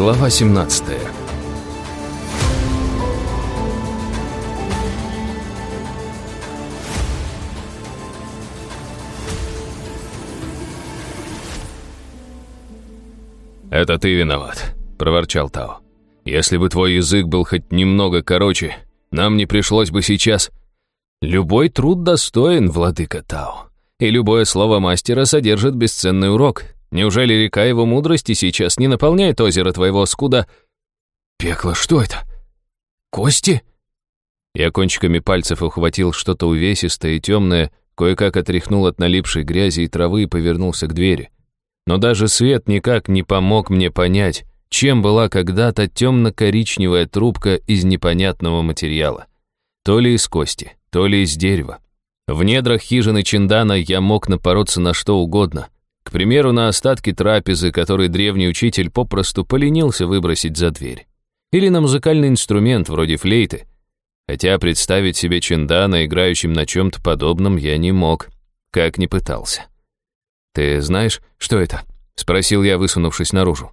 Глава 17 «Это ты виноват», — проворчал Тао. «Если бы твой язык был хоть немного короче, нам не пришлось бы сейчас...» «Любой труд достоин, владыка Тао, и любое слово мастера содержит бесценный урок. Неужели река его мудрости сейчас не наполняет озеро твоего скуда...» «Пекло, что это? Кости?» Я кончиками пальцев ухватил что-то увесистое и темное, кое-как отряхнул от налипшей грязи и травы и повернулся к двери. Но даже свет никак не помог мне понять, чем была когда-то темно-коричневая трубка из непонятного материала. То ли из кости, то ли из дерева. В недрах хижины Чиндана я мог напороться на что угодно — к примеру, на остатки трапезы, который древний учитель попросту поленился выбросить за дверь. Или на музыкальный инструмент, вроде флейты. Хотя представить себе Чиндана, играющим на чем-то подобном, я не мог, как ни пытался. «Ты знаешь, что это?» — спросил я, высунувшись наружу.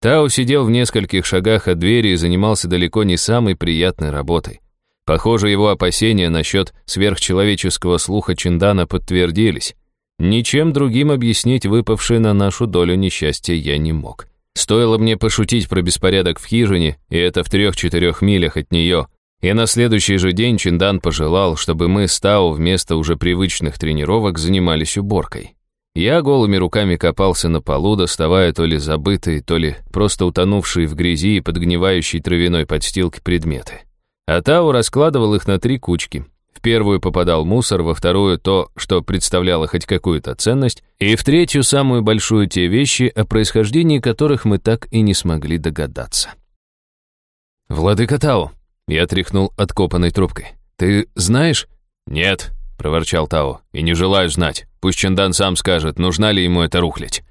Тау сидел в нескольких шагах от двери и занимался далеко не самой приятной работой. Похоже, его опасения насчет сверхчеловеческого слуха Чиндана подтвердились. Ничем другим объяснить выпавшее на нашу долю несчастье я не мог. Стоило мне пошутить про беспорядок в хижине, и это в трех-четырех милях от нее. И на следующий же день Чиндан пожелал, чтобы мы с Тао вместо уже привычных тренировок занимались уборкой. Я голыми руками копался на полу, доставая то ли забытые, то ли просто утонувшие в грязи и подгнивающей травяной подстилки предметы. А Тао раскладывал их на три кучки, в первую попадал мусор, во вторую то, что представляло хоть какую-то ценность, и в третью самую большую те вещи, о происхождении которых мы так и не смогли догадаться. «Владыка Тао», — я тряхнул откопанной трубкой, — «ты знаешь?» «Нет», — проворчал Тао, — «и не желаю знать. Пусть Чандан сам скажет, нужна ли ему эта рухлядь».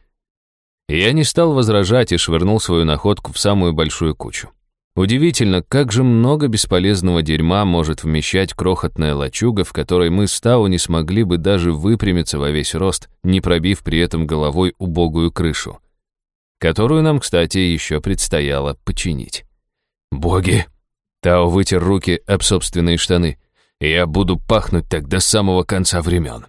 я не стал возражать и швырнул свою находку в самую большую кучу. Удивительно, как же много бесполезного дерьма может вмещать крохотная лачуга, в которой мы с Тау не смогли бы даже выпрямиться во весь рост, не пробив при этом головой убогую крышу, которую нам, кстати, еще предстояло починить. «Боги!» Тао вытер руки об собственные штаны. «Я буду пахнуть так до самого конца времен».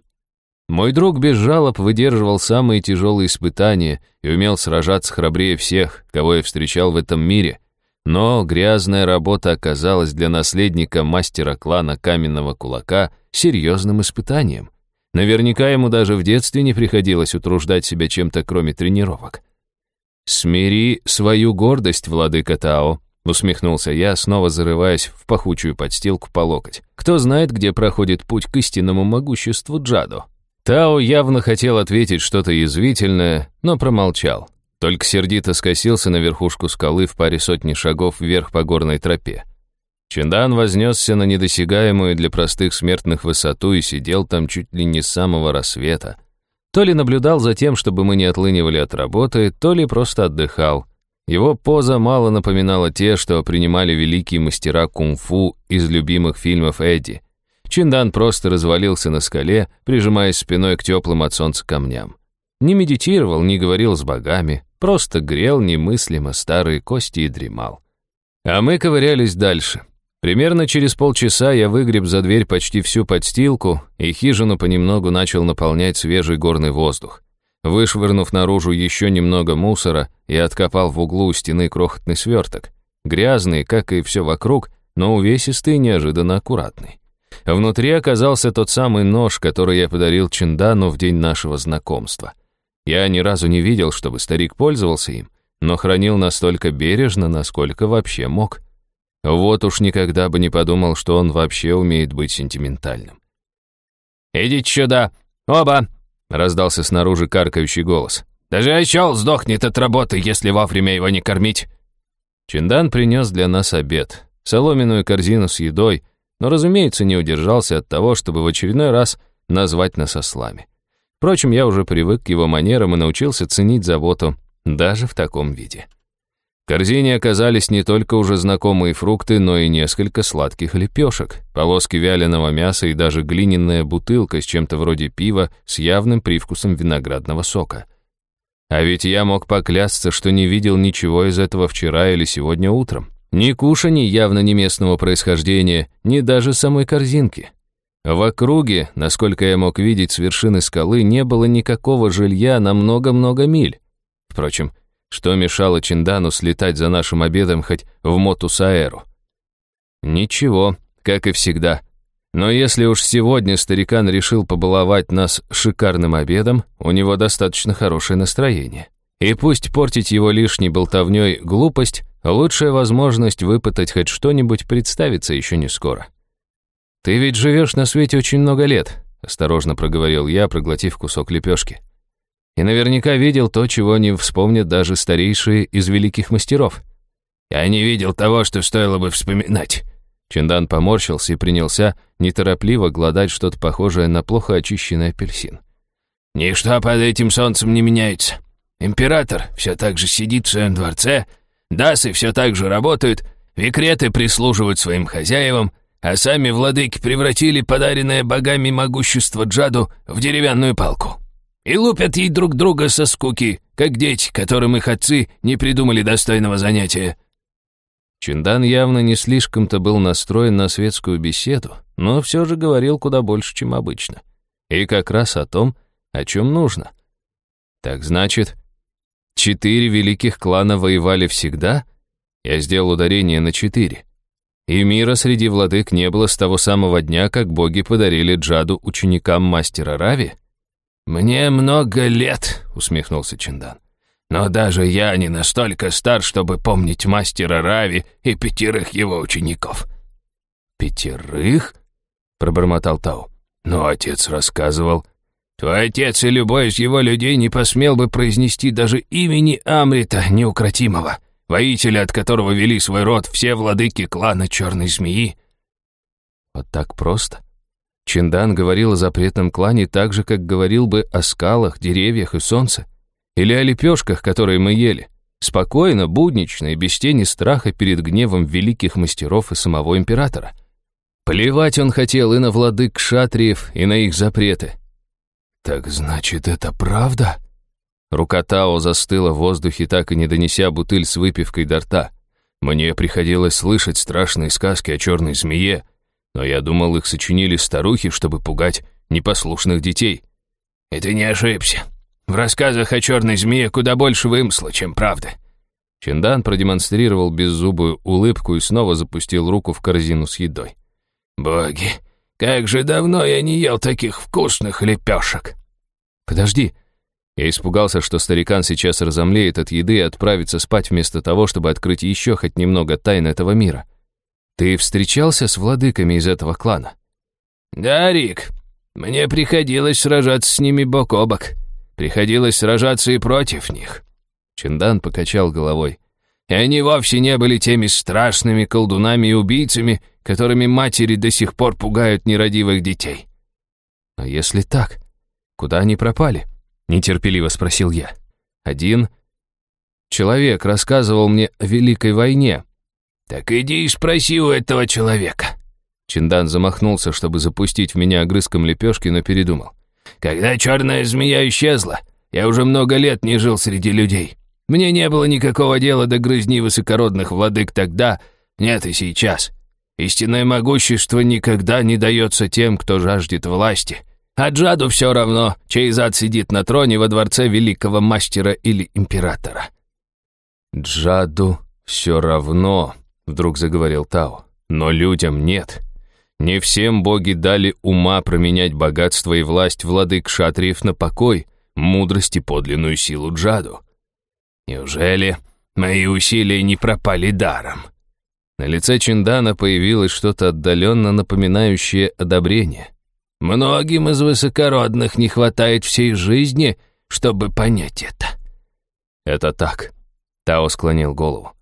Мой друг без жалоб выдерживал самые тяжелые испытания и умел сражаться храбрее всех, кого я встречал в этом мире — но грязная работа оказалась для наследника мастера клана каменного кулака серьезным испытанием. Наверняка ему даже в детстве не приходилось утруждать себя чем-то, кроме тренировок. «Смири свою гордость, владыка Тао», — усмехнулся я, снова зарываясь в пахучую подстилку по локоть. «Кто знает, где проходит путь к истинному могуществу Джадо?» Тао явно хотел ответить что-то язвительное, но промолчал. Только сердито скосился на верхушку скалы в паре сотни шагов вверх по горной тропе. Чендан вознесся на недосягаемую для простых смертных высоту и сидел там чуть ли не с самого рассвета. То ли наблюдал за тем, чтобы мы не отлынивали от работы, то ли просто отдыхал. Его поза мало напоминала те, что принимали великие мастера кунг-фу из любимых фильмов Эдди. Чиндан просто развалился на скале, прижимаясь спиной к теплым от солнца камням. Не медитировал, не говорил с богами, Просто грел немыслимо старые кости и дремал. А мы ковырялись дальше. Примерно через полчаса я выгреб за дверь почти всю подстилку, и хижину понемногу начал наполнять свежий горный воздух. Вышвырнув наружу еще немного мусора, я откопал в углу у стены крохотный сверток. Грязный, как и все вокруг, но увесистый и неожиданно аккуратный. Внутри оказался тот самый нож, который я подарил Чиндану в день нашего знакомства — я ни разу не видел, чтобы старик пользовался им, но хранил настолько бережно, насколько вообще мог. Вот уж никогда бы не подумал, что он вообще умеет быть сентиментальным. «Идите сюда! Оба!» — раздался снаружи каркающий голос. «Даже очел сдохнет от работы, если вовремя его не кормить!» Чиндан принес для нас обед, соломенную корзину с едой, но, разумеется, не удержался от того, чтобы в очередной раз назвать нас ослами. Впрочем, я уже привык к его манерам и научился ценить заботу даже в таком виде. В корзине оказались не только уже знакомые фрукты, но и несколько сладких лепешек, полоски вяленого мяса и даже глиняная бутылка с чем-то вроде пива с явным привкусом виноградного сока. А ведь я мог поклясться, что не видел ничего из этого вчера или сегодня утром. Ни кушаний явно не местного происхождения, ни даже самой корзинки. В округе, насколько я мог видеть с вершины скалы, не было никакого жилья на много-много миль. Впрочем, что мешало Чиндану слетать за нашим обедом хоть в Мотусаэру? Ничего, как и всегда. Но если уж сегодня старикан решил побаловать нас шикарным обедом, у него достаточно хорошее настроение. И пусть портить его лишней болтовней глупость, лучшая возможность выпытать хоть что-нибудь представится еще не скоро. «Ты ведь живешь на свете очень много лет», — осторожно проговорил я, проглотив кусок лепешки. «И наверняка видел то, чего не вспомнят даже старейшие из великих мастеров». «Я не видел того, что стоило бы вспоминать», Чиндан поморщился и принялся неторопливо гладать что-то похожее на плохо очищенный апельсин. «Ничто под этим солнцем не меняется. Император все так же сидит в своем дворце, дасы все так же работают, викреты прислуживают своим хозяевам, а сами владыки превратили подаренное богами могущество Джаду в деревянную палку. И лупят ей друг друга со скуки, как дети, которым их отцы не придумали достойного занятия. Чиндан явно не слишком-то был настроен на светскую беседу, но все же говорил куда больше, чем обычно. И как раз о том, о чем нужно. Так значит, четыре великих клана воевали всегда? Я сделал ударение на четыре. И мира среди владык не было с того самого дня, как боги подарили Джаду ученикам мастера Рави? «Мне много лет», — усмехнулся Чиндан. Но даже я не настолько стар, чтобы помнить мастера Рави и пятерых его учеников». «Пятерых?» — пробормотал Тау. «Но отец рассказывал. Твой отец и любой из его людей не посмел бы произнести даже имени Амрита Неукротимого, воителя, от которого вели свой род все владыки клана Черной Змеи». «Вот так просто?» Чиндан говорил о запретном клане так же, как говорил бы о скалах, деревьях и солнце. Или о лепешках, которые мы ели. Спокойно, буднично и без тени страха перед гневом великих мастеров и самого императора. Плевать он хотел и на владык шатриев, и на их запреты. «Так значит, это правда?» Рука Тао застыла в воздухе, так и не донеся бутыль с выпивкой до рта. Мне приходилось слышать страшные сказки о черной змее, но я думал, их сочинили старухи, чтобы пугать непослушных детей. «И ты не ошибся. В рассказах о черной змее куда больше вымысла, чем правды». Чиндан продемонстрировал беззубую улыбку и снова запустил руку в корзину с едой. «Боги, как же давно я не ел таких вкусных лепешек!» «Подожди!» Я испугался, что старикан сейчас разомлеет от еды и отправится спать вместо того, чтобы открыть еще хоть немного тайн этого мира. «Ты встречался с владыками из этого клана?» «Да, Рик, мне приходилось сражаться с ними бок о бок». Приходилось сражаться и против них. Чиндан покачал головой. И они вовсе не были теми страшными колдунами и убийцами, которыми матери до сих пор пугают нерадивых детей. А если так, куда они пропали? Нетерпеливо спросил я. Один человек рассказывал мне о Великой войне. Так иди и спроси у этого человека. Чиндан замахнулся, чтобы запустить в меня огрызком лепешки, но передумал. Когда черная змея исчезла, я уже много лет не жил среди людей. Мне не было никакого дела до грызни высокородных владык тогда, нет и сейчас. Истинное могущество никогда не дается тем, кто жаждет власти. А Джаду все равно, чей зад сидит на троне во дворце великого мастера или императора. «Джаду все равно», — вдруг заговорил Тао, — «но людям нет. Не всем боги дали ума променять богатство и власть владык шатриев на покой, мудрость и подлинную силу Джаду. Неужели мои усилия не пропали даром? На лице Чиндана появилось что-то отдаленно напоминающее одобрение. Многим из высокородных не хватает всей жизни, чтобы понять это. Это так. Тао склонил голову.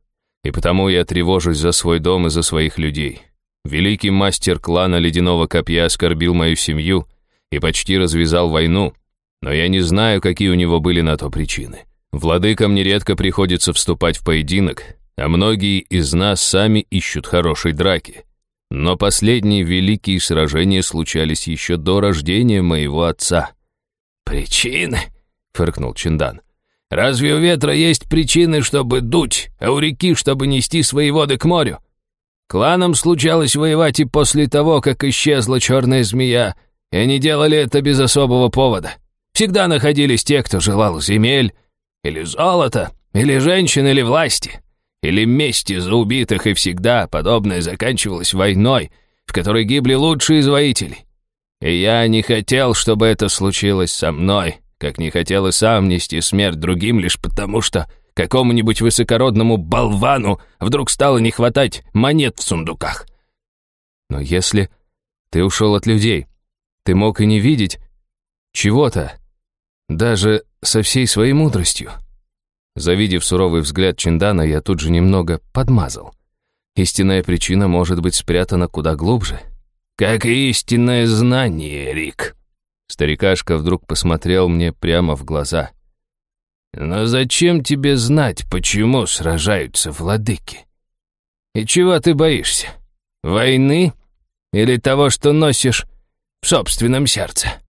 И потому я тревожусь за свой дом и за своих людей. Великий мастер клана Ледяного Копья оскорбил мою семью и почти развязал войну, но я не знаю, какие у него были на то причины. Владыкам нередко приходится вступать в поединок, а многие из нас сами ищут хорошей драки. Но последние великие сражения случались еще до рождения моего отца. «Причины?» — фыркнул Чиндан. Разве у ветра есть причины, чтобы дуть, а у реки, чтобы нести свои воды к морю? Кланам случалось воевать и после того, как исчезла черная змея, и они делали это без особого повода. Всегда находились те, кто желал земель, или золота, или женщин, или власти, или мести за убитых, и всегда подобное заканчивалось войной, в которой гибли лучшие из воителей. И я не хотел, чтобы это случилось со мной, как не хотел и сам нести смерть другим лишь потому, что какому-нибудь высокородному болвану вдруг стало не хватать монет в сундуках. Но если ты ушел от людей, ты мог и не видеть чего-то, даже со всей своей мудростью. Завидев суровый взгляд Чиндана, я тут же немного подмазал. Истинная причина может быть спрятана куда глубже. Как и истинное знание, Рик. Старикашка вдруг посмотрел мне прямо в глаза. «Но зачем тебе знать, почему сражаются владыки? И чего ты боишься? Войны? Или того, что носишь в собственном сердце?»